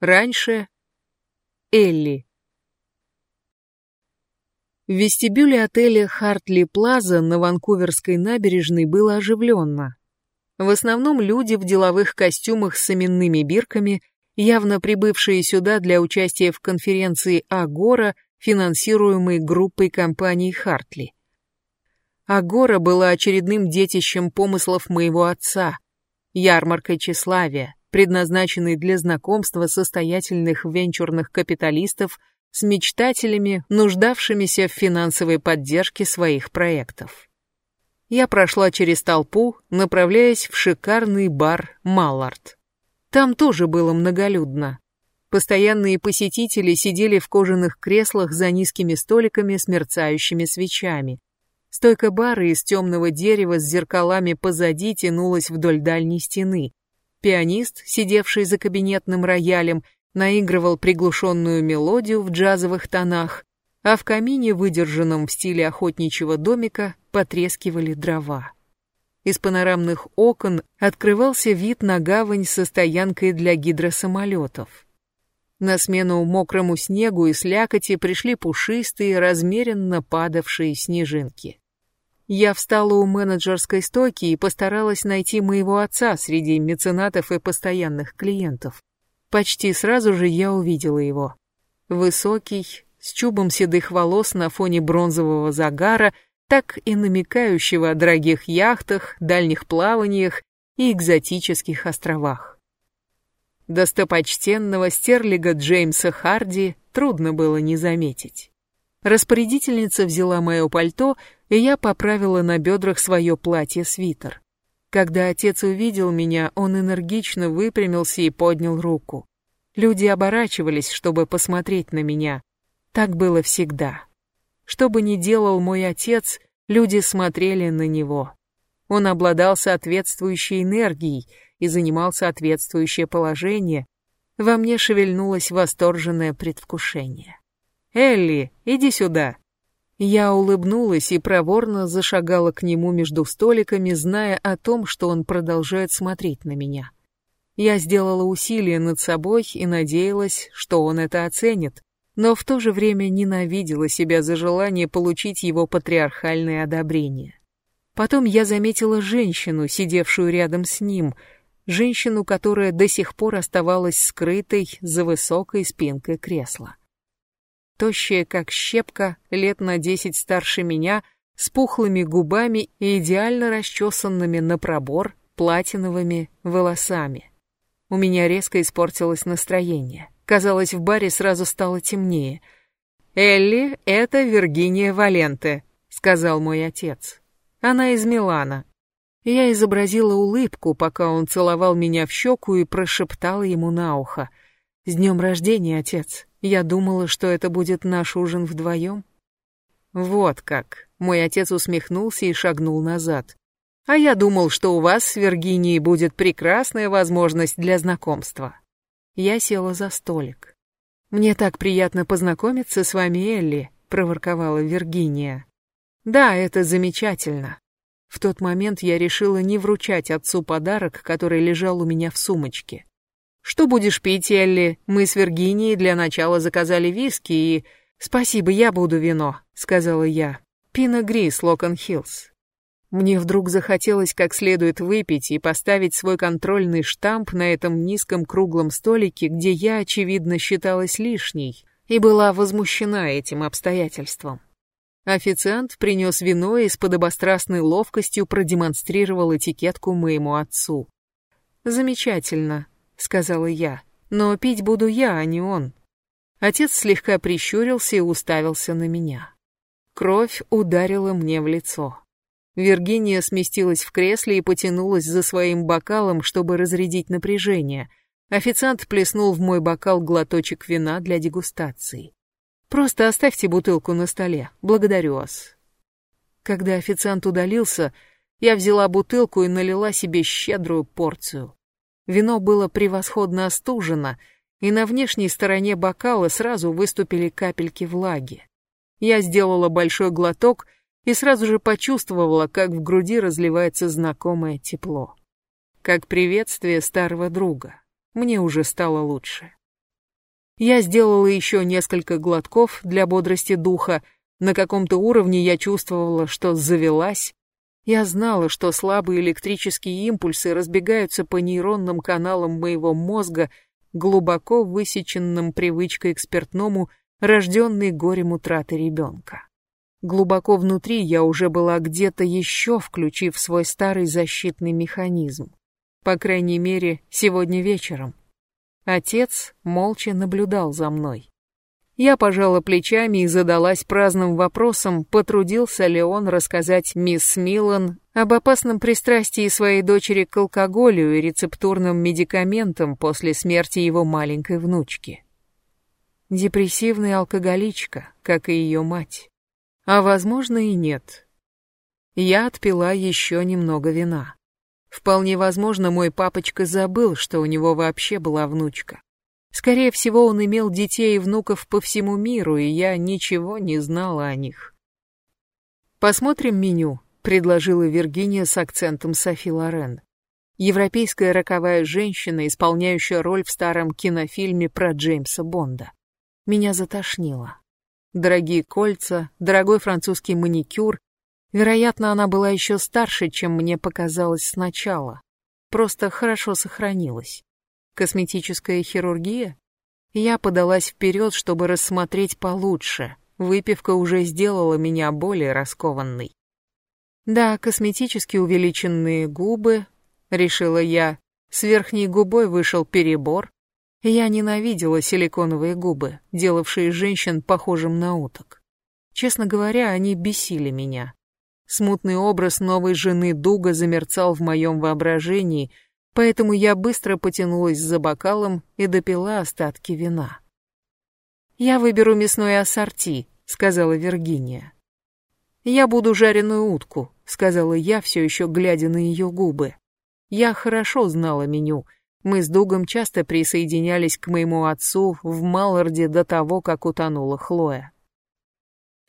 Раньше Элли. В вестибюле отеля Хартли Плаза на Ванкуверской набережной было оживленно. В основном люди в деловых костюмах с именными бирками, явно прибывшие сюда для участия в конференции Агора, финансируемой группой компаний Хартли. Агора была очередным детищем помыслов моего отца, ярмаркой тщеславия, предназначенной для знакомства состоятельных венчурных капиталистов с мечтателями, нуждавшимися в финансовой поддержке своих проектов. Я прошла через толпу, направляясь в шикарный бар «Маллард». Там тоже было многолюдно. Постоянные посетители сидели в кожаных креслах за низкими столиками с мерцающими свечами. Стойка бара из темного дерева с зеркалами позади тянулась вдоль дальней стены. Пианист, сидевший за кабинетным роялем, наигрывал приглушенную мелодию в джазовых тонах, а в камине, выдержанном в стиле охотничьего домика, потрескивали дрова. Из панорамных окон открывался вид на гавань со стоянкой для гидросамолетов. На смену мокрому снегу и слякоти пришли пушистые, размеренно падавшие снежинки. Я встала у менеджерской стойки и постаралась найти моего отца среди меценатов и постоянных клиентов. Почти сразу же я увидела его. Высокий, с чубом седых волос на фоне бронзового загара, так и намекающего о дорогих яхтах, дальних плаваниях и экзотических островах. Достопочтенного стерлига Джеймса Харди трудно было не заметить. Распорядительница взяла мое пальто, и я поправила на бедрах свое платье-свитер. Когда отец увидел меня, он энергично выпрямился и поднял руку. Люди оборачивались, чтобы посмотреть на меня. Так было всегда. Что бы ни делал мой отец, люди смотрели на него. Он обладал соответствующей энергией и занимал соответствующее положение. Во мне шевельнулось восторженное предвкушение. «Элли, иди сюда!» Я улыбнулась и проворно зашагала к нему между столиками, зная о том, что он продолжает смотреть на меня. Я сделала усилие над собой и надеялась, что он это оценит, но в то же время ненавидела себя за желание получить его патриархальное одобрение. Потом я заметила женщину, сидевшую рядом с ним, женщину, которая до сих пор оставалась скрытой за высокой спинкой кресла тощая как щепка, лет на десять старше меня, с пухлыми губами и идеально расчесанными на пробор платиновыми волосами. У меня резко испортилось настроение. Казалось, в баре сразу стало темнее. «Элли — это Виргиния Валенте», — сказал мой отец. «Она из Милана». Я изобразила улыбку, пока он целовал меня в щеку и прошептала ему на ухо. «С днем рождения, отец!» Я думала, что это будет наш ужин вдвоем. Вот как. Мой отец усмехнулся и шагнул назад. А я думал, что у вас с Виргинией будет прекрасная возможность для знакомства. Я села за столик. Мне так приятно познакомиться с вами, Элли, проворковала Виргиния. Да, это замечательно. В тот момент я решила не вручать отцу подарок, который лежал у меня в сумочке. «Что будешь пить, Элли? Мы с Виргинией для начала заказали виски и...» «Спасибо, я буду вино», — сказала я. «Пино Грис, Локон Хиллз». Мне вдруг захотелось как следует выпить и поставить свой контрольный штамп на этом низком круглом столике, где я, очевидно, считалась лишней, и была возмущена этим обстоятельством. Официант принес вино и с подобострастной ловкостью продемонстрировал этикетку моему отцу. «Замечательно сказала я. Но пить буду я, а не он. Отец слегка прищурился и уставился на меня. Кровь ударила мне в лицо. Виргиния сместилась в кресле и потянулась за своим бокалом, чтобы разрядить напряжение. Официант плеснул в мой бокал глоточек вина для дегустации. «Просто оставьте бутылку на столе. Благодарю вас». Когда официант удалился, я взяла бутылку и налила себе щедрую порцию. Вино было превосходно остужено, и на внешней стороне бокала сразу выступили капельки влаги. Я сделала большой глоток и сразу же почувствовала, как в груди разливается знакомое тепло. Как приветствие старого друга. Мне уже стало лучше. Я сделала еще несколько глотков для бодрости духа. На каком-то уровне я чувствовала, что завелась. Я знала, что слабые электрические импульсы разбегаются по нейронным каналам моего мозга, глубоко высеченным привычкой к спиртному, рожденной горем утраты ребенка. Глубоко внутри я уже была где-то еще, включив свой старый защитный механизм. По крайней мере, сегодня вечером. Отец молча наблюдал за мной. Я пожала плечами и задалась праздным вопросом, потрудился ли он рассказать мисс Милан об опасном пристрастии своей дочери к алкоголю и рецептурным медикаментам после смерти его маленькой внучки. Депрессивная алкоголичка, как и ее мать. А возможно и нет. Я отпила еще немного вина. Вполне возможно, мой папочка забыл, что у него вообще была внучка. Скорее всего, он имел детей и внуков по всему миру, и я ничего не знала о них. «Посмотрим меню», — предложила Виргиния с акцентом Софи Лорен. Европейская роковая женщина, исполняющая роль в старом кинофильме про Джеймса Бонда. Меня затошнило. Дорогие кольца, дорогой французский маникюр, Вероятно, она была еще старше, чем мне показалось сначала. Просто хорошо сохранилась. Косметическая хирургия? Я подалась вперед, чтобы рассмотреть получше. Выпивка уже сделала меня более раскованной. Да, косметически увеличенные губы, решила я. С верхней губой вышел перебор. Я ненавидела силиконовые губы, делавшие женщин похожим на уток. Честно говоря, они бесили меня. Смутный образ новой жены Дуга замерцал в моем воображении, поэтому я быстро потянулась за бокалом и допила остатки вина. «Я выберу мясное ассорти», — сказала Виргиния. «Я буду жареную утку», — сказала я, все еще глядя на ее губы. Я хорошо знала меню. Мы с Дугом часто присоединялись к моему отцу в Малларде до того, как утонула Хлоя.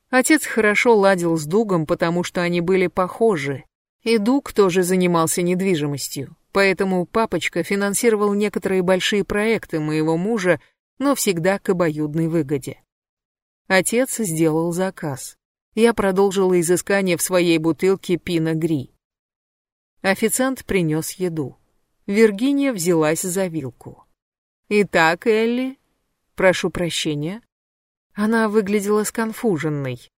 Отец хорошо ладил с Дугом, потому что они были похожи. И Дуг тоже занимался недвижимостью, поэтому папочка финансировал некоторые большие проекты моего мужа, но всегда к обоюдной выгоде. Отец сделал заказ. Я продолжила изыскание в своей бутылке пино гри. Официант принес еду. Виргиния взялась за вилку. «Итак, Элли, прошу прощения, она выглядела сконфуженной.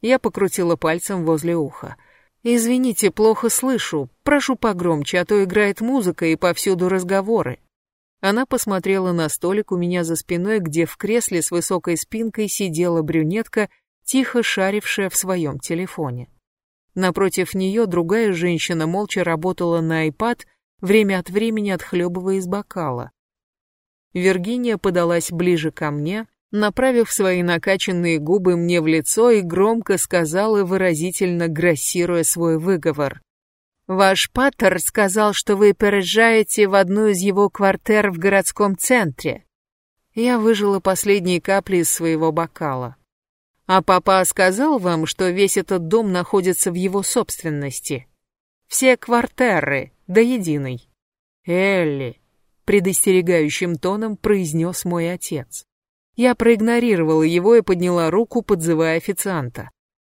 Я покрутила пальцем возле уха. «Извините, плохо слышу. Прошу погромче, а то играет музыка и повсюду разговоры». Она посмотрела на столик у меня за спиной, где в кресле с высокой спинкой сидела брюнетка, тихо шарившая в своем телефоне. Напротив нее другая женщина молча работала на iPad, время от времени отхлебывая из бокала. Виргиния подалась ближе ко мне, направив свои накачанные губы мне в лицо и громко сказала, выразительно грассируя свой выговор. «Ваш паттер сказал, что вы переезжаете в одну из его квартир в городском центре». Я выжила последние капли из своего бокала. «А папа сказал вам, что весь этот дом находится в его собственности? Все квартиры, до единой». «Элли», — предостерегающим тоном произнес мой отец. Я проигнорировала его и подняла руку, подзывая официанта.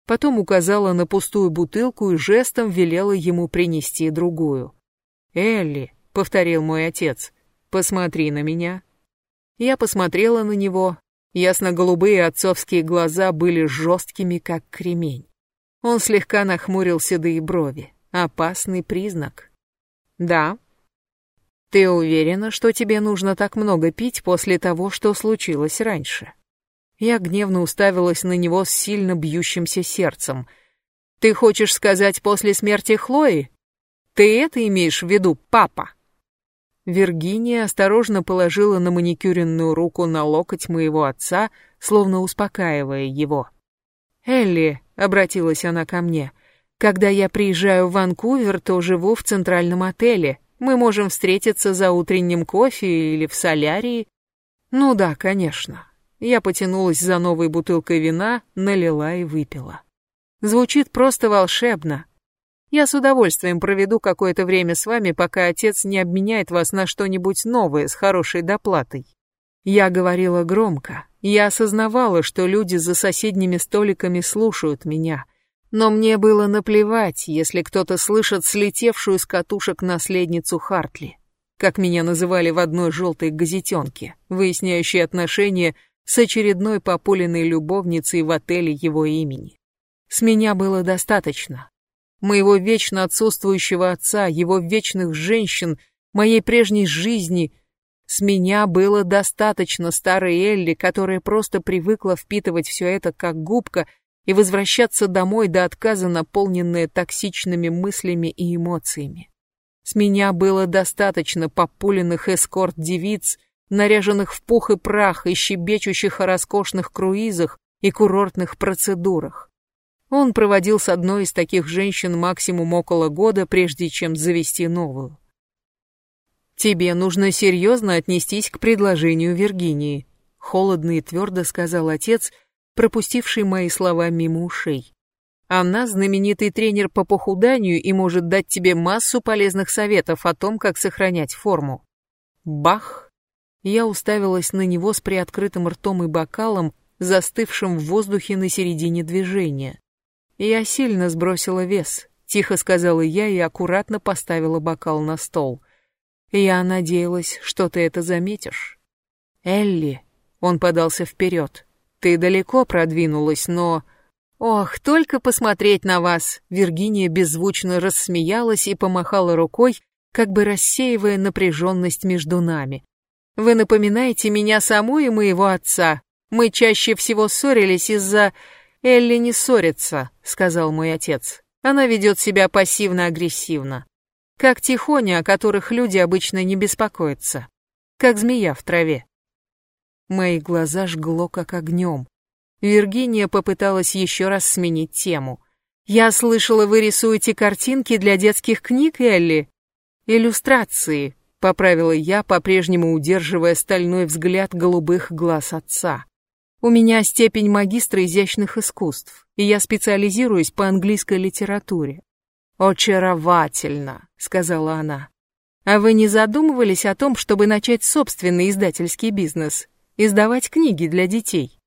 Потом указала на пустую бутылку и жестом велела ему принести другую. «Элли», — повторил мой отец, — «посмотри на меня». Я посмотрела на него. Ясно-голубые отцовские глаза были жесткими, как кремень. Он слегка нахмурил седые брови. Опасный признак. «Да», ты уверена, что тебе нужно так много пить после того, что случилось раньше? Я гневно уставилась на него с сильно бьющимся сердцем. Ты хочешь сказать после смерти Хлои? Ты это имеешь в виду, папа? Виргиния осторожно положила на маникюренную руку на локоть моего отца, словно успокаивая его. «Элли», — обратилась она ко мне, — «когда я приезжаю в Ванкувер, то живу в центральном отеле, мы можем встретиться за утренним кофе или в солярии. Ну да, конечно. Я потянулась за новой бутылкой вина, налила и выпила. Звучит просто волшебно. Я с удовольствием проведу какое-то время с вами, пока отец не обменяет вас на что-нибудь новое с хорошей доплатой. Я говорила громко. Я осознавала, что люди за соседними столиками слушают меня. Но мне было наплевать, если кто-то слышит слетевшую с катушек наследницу Хартли, как меня называли в одной желтой газетенке, выясняющей отношения с очередной популенной любовницей в отеле его имени. С меня было достаточно. Моего вечно отсутствующего отца, его вечных женщин, моей прежней жизни — с меня было достаточно старой Элли, которая просто привыкла впитывать все это как губка и возвращаться домой до отказа, наполненная токсичными мыслями и эмоциями. С меня было достаточно популенных эскорт-девиц, наряженных в пух и прах и щебечущих о роскошных круизах и курортных процедурах. Он проводил с одной из таких женщин максимум около года, прежде чем завести новую. «Тебе нужно серьезно отнестись к предложению Виргинии», — холодно и твердо сказал отец, пропустивший мои слова мимо ушей. «Она знаменитый тренер по похуданию и может дать тебе массу полезных советов о том, как сохранять форму». Бах! Я уставилась на него с приоткрытым ртом и бокалом, застывшим в воздухе на середине движения. Я сильно сбросила вес, тихо сказала я и аккуратно поставила бокал на стол. Я надеялась, что ты это заметишь. Элли, он подался вперед. Ты далеко продвинулась, но... Ох, только посмотреть на вас! Виргиния беззвучно рассмеялась и помахала рукой, как бы рассеивая напряженность между нами. Вы напоминаете меня саму и моего отца. Мы чаще всего ссорились из-за... Элли не ссорится, сказал мой отец. Она ведет себя пассивно-агрессивно. Как тихоня, о которых люди обычно не беспокоятся. Как змея в траве. Мои глаза жгло как огнем. Виргиния попыталась еще раз сменить тему. «Я слышала, вы рисуете картинки для детских книг, Элли?» «Иллюстрации», — поправила я, по-прежнему удерживая стальной взгляд голубых глаз отца. «У меня степень магистра изящных искусств, и я специализируюсь по английской литературе. «Очаровательно», — сказала она. «А вы не задумывались о том, чтобы начать собственный издательский бизнес, издавать книги для детей?»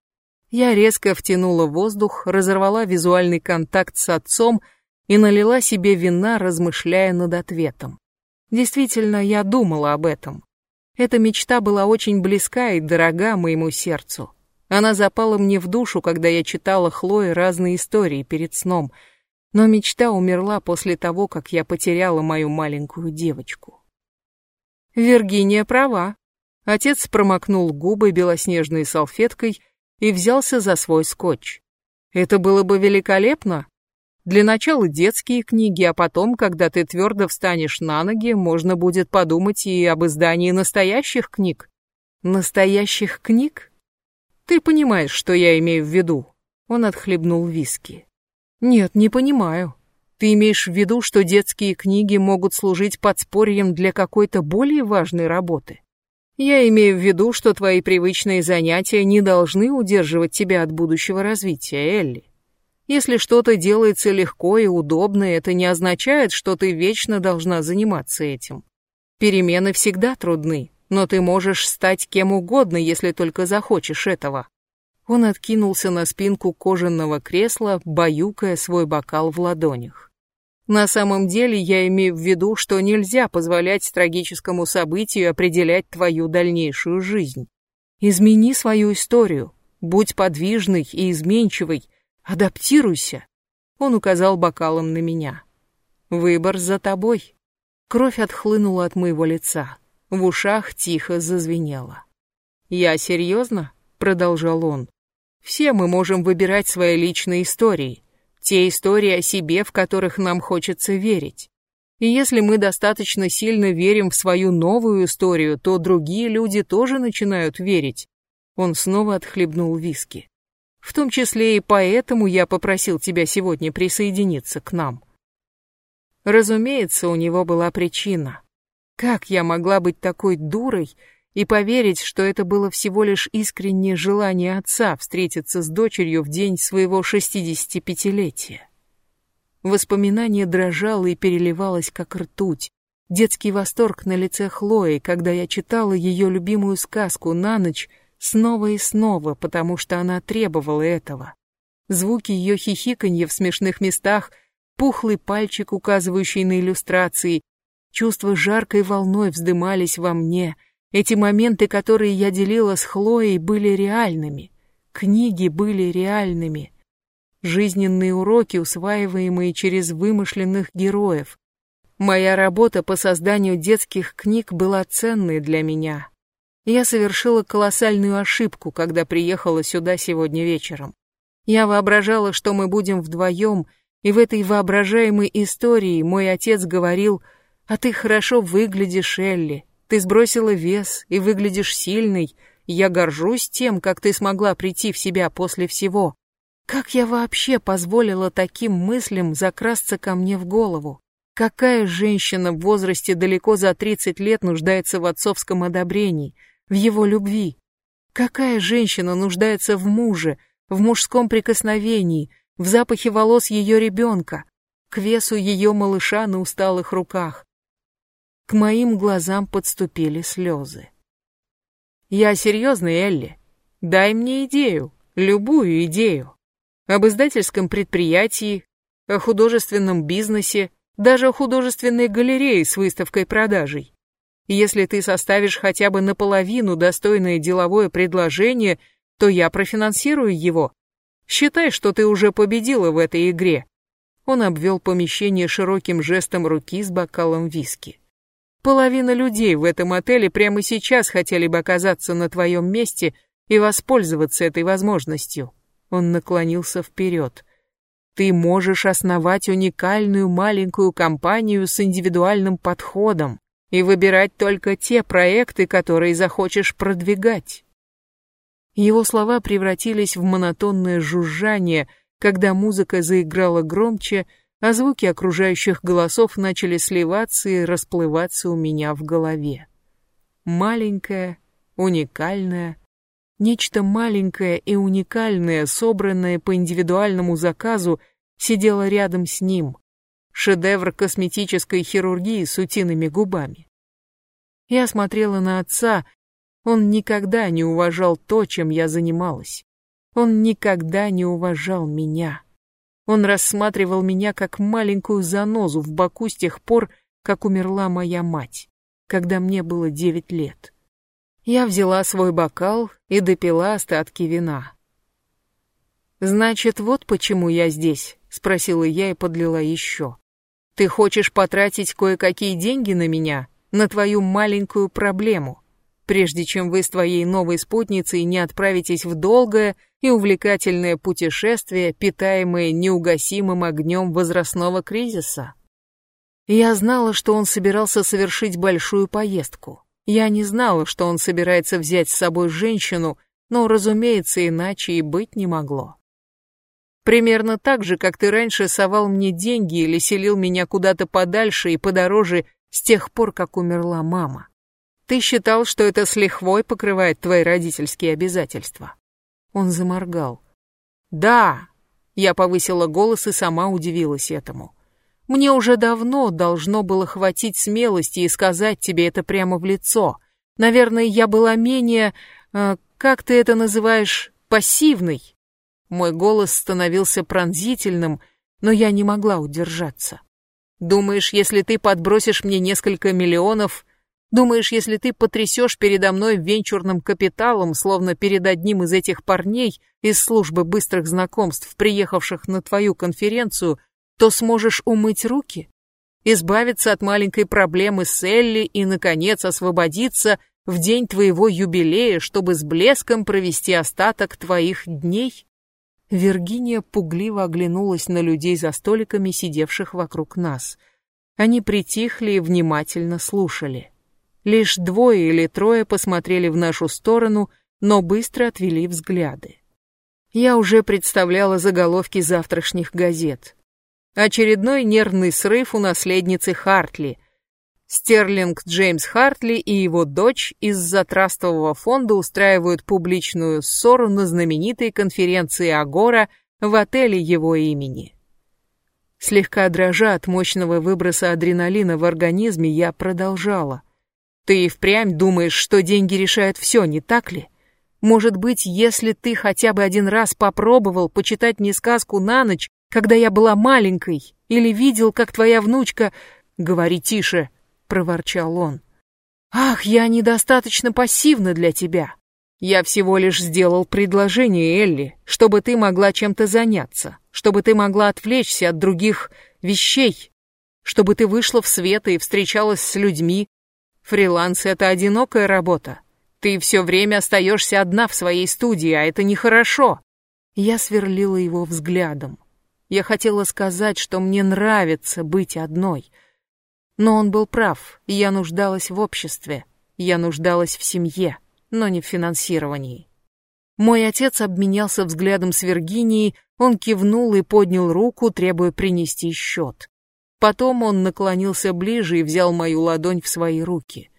Я резко втянула воздух, разорвала визуальный контакт с отцом и налила себе вина, размышляя над ответом. Действительно, я думала об этом. Эта мечта была очень близка и дорога моему сердцу. Она запала мне в душу, когда я читала Хлое разные истории перед сном — но мечта умерла после того, как я потеряла мою маленькую девочку. Виргиния права. Отец промокнул губы белоснежной салфеткой и взялся за свой скотч. Это было бы великолепно. Для начала детские книги, а потом, когда ты твердо встанешь на ноги, можно будет подумать и об издании настоящих книг. Настоящих книг? Ты понимаешь, что я имею в виду. Он отхлебнул виски. Нет, не понимаю. Ты имеешь в виду, что детские книги могут служить подспорьем для какой-то более важной работы? Я имею в виду, что твои привычные занятия не должны удерживать тебя от будущего развития, Элли. Если что-то делается легко и удобно, это не означает, что ты вечно должна заниматься этим. Перемены всегда трудны, но ты можешь стать кем угодно, если только захочешь этого. Он откинулся на спинку кожаного кресла, баюкая свой бокал в ладонях. На самом деле я имею в виду, что нельзя позволять трагическому событию определять твою дальнейшую жизнь. Измени свою историю, будь подвижной и изменчивой, адаптируйся. Он указал бокалом на меня. Выбор за тобой. Кровь отхлынула от моего лица. В ушах тихо зазвенело. «Я серьезно?» — продолжал он. Все мы можем выбирать свои личные истории, те истории о себе, в которых нам хочется верить. И если мы достаточно сильно верим в свою новую историю, то другие люди тоже начинают верить. Он снова отхлебнул виски. В том числе и поэтому я попросил тебя сегодня присоединиться к нам. Разумеется, у него была причина. Как я могла быть такой дурой и поверить, что это было всего лишь искреннее желание отца встретиться с дочерью в день своего 65-летия. Воспоминание дрожало и переливалось, как ртуть. детский восторг на лице Хлои, когда я читала ее любимую сказку на ночь снова и снова, потому что она требовала этого. Звуки ее хихиканья в смешных местах, пухлый пальчик, указывающий на иллюстрации, чувства жаркой волной вздымались во мне. Эти моменты, которые я делила с Хлоей, были реальными. Книги были реальными. Жизненные уроки, усваиваемые через вымышленных героев. Моя работа по созданию детских книг была ценной для меня. Я совершила колоссальную ошибку, когда приехала сюда сегодня вечером. Я воображала, что мы будем вдвоем, и в этой воображаемой истории мой отец говорил, «А ты хорошо выглядишь, Элли, ты сбросила вес и выглядишь сильной, я горжусь тем, как ты смогла прийти в себя после всего. Как я вообще позволила таким мыслям закрасться ко мне в голову? Какая женщина в возрасте далеко за 30 лет нуждается в отцовском одобрении, в его любви? Какая женщина нуждается в муже, в мужском прикосновении, в запахе волос ее ребенка, к весу ее малыша на усталых руках? К моим глазам подступили слезы. Я серьезно, Элли. Дай мне идею, любую идею. Об издательском предприятии, о художественном бизнесе, даже о художественной галерее с выставкой-продажей. Если ты составишь хотя бы наполовину достойное деловое предложение, то я профинансирую его. Считай, что ты уже победила в этой игре. Он обвел помещение широким жестом руки с бокалом виски. Половина людей в этом отеле прямо сейчас хотели бы оказаться на твоем месте и воспользоваться этой возможностью. Он наклонился вперед. Ты можешь основать уникальную маленькую компанию с индивидуальным подходом и выбирать только те проекты, которые захочешь продвигать. Его слова превратились в монотонное жужжание, когда музыка заиграла громче, а звуки окружающих голосов начали сливаться и расплываться у меня в голове. Маленькое, уникальное, нечто маленькое и уникальное, собранное по индивидуальному заказу, сидело рядом с ним. Шедевр косметической хирургии с утиными губами. Я смотрела на отца, он никогда не уважал то, чем я занималась. Он никогда не уважал меня. Он рассматривал меня как маленькую занозу в боку с тех пор, как умерла моя мать, когда мне было девять лет. Я взяла свой бокал и допила остатки вина. «Значит, вот почему я здесь», — спросила я и подлила еще. «Ты хочешь потратить кое-какие деньги на меня, на твою маленькую проблему?» прежде чем вы с твоей новой спутницей не отправитесь в долгое и увлекательное путешествие, питаемое неугасимым огнем возрастного кризиса. Я знала, что он собирался совершить большую поездку. Я не знала, что он собирается взять с собой женщину, но, разумеется, иначе и быть не могло. Примерно так же, как ты раньше совал мне деньги или селил меня куда-то подальше и подороже с тех пор, как умерла мама. Ты считал, что это с лихвой покрывает твои родительские обязательства. Он заморгал. Да, я повысила голос и сама удивилась этому. Мне уже давно должно было хватить смелости и сказать тебе это прямо в лицо. Наверное, я была менее, э, как ты это называешь, пассивной. Мой голос становился пронзительным, но я не могла удержаться. Думаешь, если ты подбросишь мне несколько миллионов, Думаешь, если ты потрясешь передо мной венчурным капиталом, словно перед одним из этих парней из службы быстрых знакомств, приехавших на твою конференцию, то сможешь умыть руки? Избавиться от маленькой проблемы с Элли и, наконец, освободиться в день твоего юбилея, чтобы с блеском провести остаток твоих дней? Виргиния пугливо оглянулась на людей за столиками, сидевших вокруг нас. Они притихли и внимательно слушали. Лишь двое или трое посмотрели в нашу сторону, но быстро отвели взгляды. Я уже представляла заголовки завтрашних газет. Очередной нервный срыв у наследницы Хартли. Стерлинг Джеймс Хартли и его дочь из-за трастового фонда устраивают публичную ссору на знаменитой конференции Агора в отеле его имени. Слегка дрожа от мощного выброса адреналина в организме, я продолжала. Ты и впрямь думаешь, что деньги решают все, не так ли? Может быть, если ты хотя бы один раз попробовал почитать мне сказку на ночь, когда я была маленькой, или видел, как твоя внучка... Говори тише, проворчал он. Ах, я недостаточно пассивна для тебя. Я всего лишь сделал предложение, Элли, чтобы ты могла чем-то заняться, чтобы ты могла отвлечься от других вещей, чтобы ты вышла в свет и встречалась с людьми. Фриланс — это одинокая работа. Ты все время остаешься одна в своей студии, а это нехорошо. Я сверлила его взглядом. Я хотела сказать, что мне нравится быть одной. Но он был прав, я нуждалась в обществе, я нуждалась в семье но не в финансировании. Мой отец обменялся взглядом с Виргинией, он кивнул и поднял руку, требуя принести счет. Потом он наклонился ближе и взял мою ладонь в свои руки.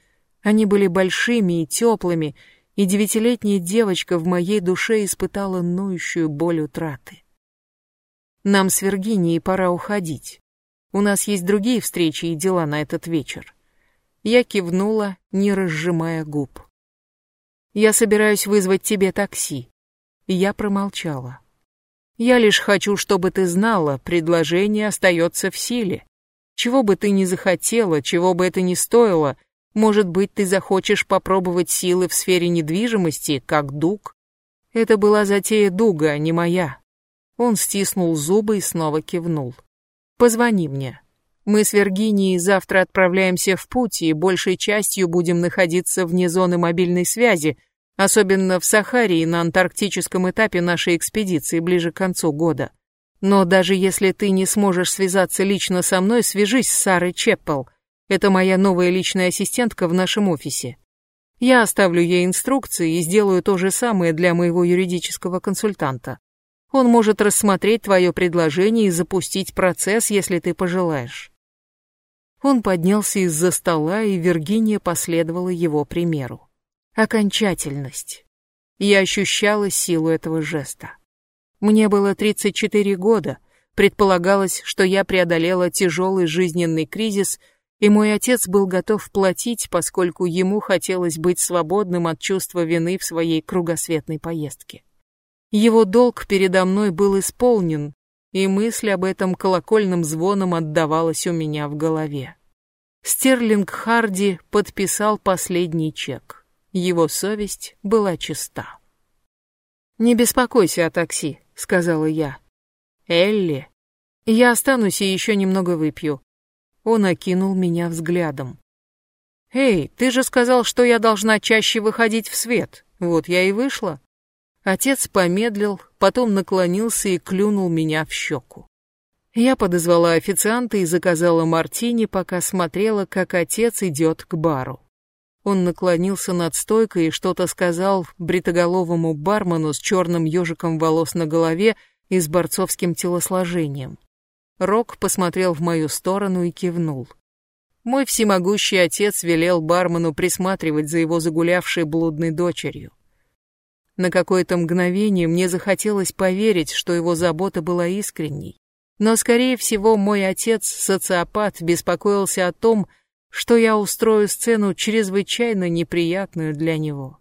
Они были большими и теплыми, и девятилетняя девочка в моей душе испытала ноющую боль утраты. Нам с Виргинией пора уходить. У нас есть другие встречи и дела на этот вечер. Я кивнула, не разжимая губ. Я собираюсь вызвать тебе такси. Я промолчала. Я лишь хочу, чтобы ты знала, предложение остается в силе. Чего бы ты ни захотела, чего бы это ни стоило, может быть, ты захочешь попробовать силы в сфере недвижимости, как Дуг. Это была затея Дуга, а не моя. Он стиснул зубы и снова кивнул. Позвони мне. Мы с Виргинией завтра отправляемся в путь и большей частью будем находиться вне зоны мобильной связи, особенно в Сахаре и на антарктическом этапе нашей экспедиции ближе к концу года. Но даже если ты не сможешь связаться лично со мной, свяжись с Сарой Чеппел. Это моя новая личная ассистентка в нашем офисе. Я оставлю ей инструкции и сделаю то же самое для моего юридического консультанта. Он может рассмотреть твое предложение и запустить процесс, если ты пожелаешь. Он поднялся из-за стола, и Виргиния последовала его примеру. Окончательность. Я ощущала силу этого жеста. Мне было 34 года, предполагалось, что я преодолела тяжелый жизненный кризис, и мой отец был готов платить, поскольку ему хотелось быть свободным от чувства вины в своей кругосветной поездке. Его долг передо мной был исполнен, и мысль об этом колокольным звоном отдавалась у меня в голове. Стерлинг Харди подписал последний чек. Его совесть была чиста. «Не беспокойся о такси», — сказала я. «Элли, я останусь и еще немного выпью». Он окинул меня взглядом. «Эй, ты же сказал, что я должна чаще выходить в свет. Вот я и вышла». Отец помедлил, потом наклонился и клюнул меня в щеку. Я подозвала официанта и заказала мартини, пока смотрела, как отец идет к бару. Он наклонился над стойкой и что-то сказал бритоголовому бармену с черным ежиком волос на голове и с борцовским телосложением. Рок посмотрел в мою сторону и кивнул. Мой всемогущий отец велел бармену присматривать за его загулявшей блудной дочерью. На какое-то мгновение мне захотелось поверить, что его забота была искренней. Но, скорее всего, мой отец, социопат, беспокоился о том, что я устрою сцену чрезвычайно неприятную для него.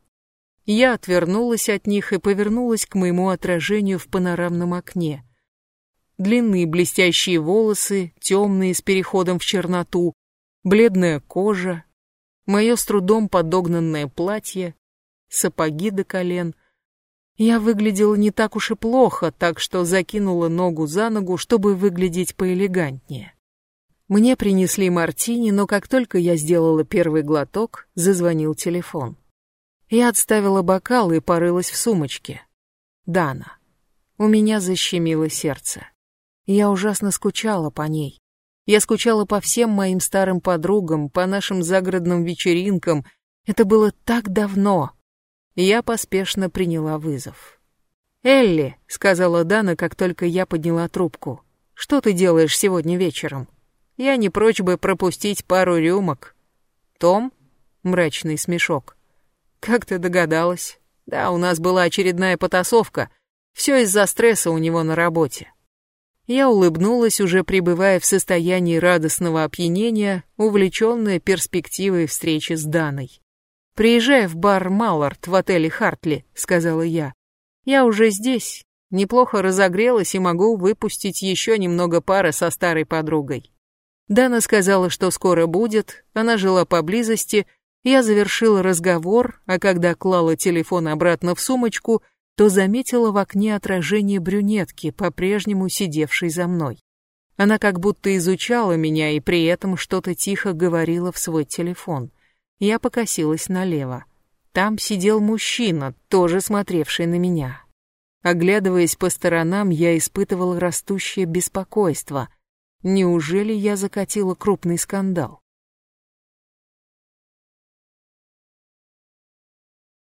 Я отвернулась от них и повернулась к моему отражению в панорамном окне. Длинные блестящие волосы, темные с переходом в черноту, бледная кожа, мое с трудом подогнанное платье, сапоги до колен — я выглядела не так уж и плохо, так что закинула ногу за ногу, чтобы выглядеть поэлегантнее. Мне принесли мартини, но как только я сделала первый глоток, зазвонил телефон. Я отставила бокал и порылась в сумочке. Дана. У меня защемило сердце. Я ужасно скучала по ней. Я скучала по всем моим старым подругам, по нашим загородным вечеринкам. Это было так давно. Я поспешно приняла вызов. «Элли», — сказала Дана, как только я подняла трубку, — «что ты делаешь сегодня вечером? Я не прочь бы пропустить пару рюмок». «Том?» — мрачный смешок. «Как ты догадалась? Да, у нас была очередная потасовка. Все из-за стресса у него на работе». Я улыбнулась, уже пребывая в состоянии радостного опьянения, увлеченная перспективой встречи с Даной. «Приезжай в бар Маллард в отеле Хартли», — сказала я. «Я уже здесь, неплохо разогрелась и могу выпустить еще немного пара со старой подругой». Дана сказала, что скоро будет, она жила поблизости, я завершила разговор, а когда клала телефон обратно в сумочку — то заметила в окне отражение брюнетки, по-прежнему сидевшей за мной. Она как будто изучала меня и при этом что-то тихо говорила в свой телефон. Я покосилась налево. Там сидел мужчина, тоже смотревший на меня. Оглядываясь по сторонам, я испытывала растущее беспокойство. Неужели я закатила крупный скандал?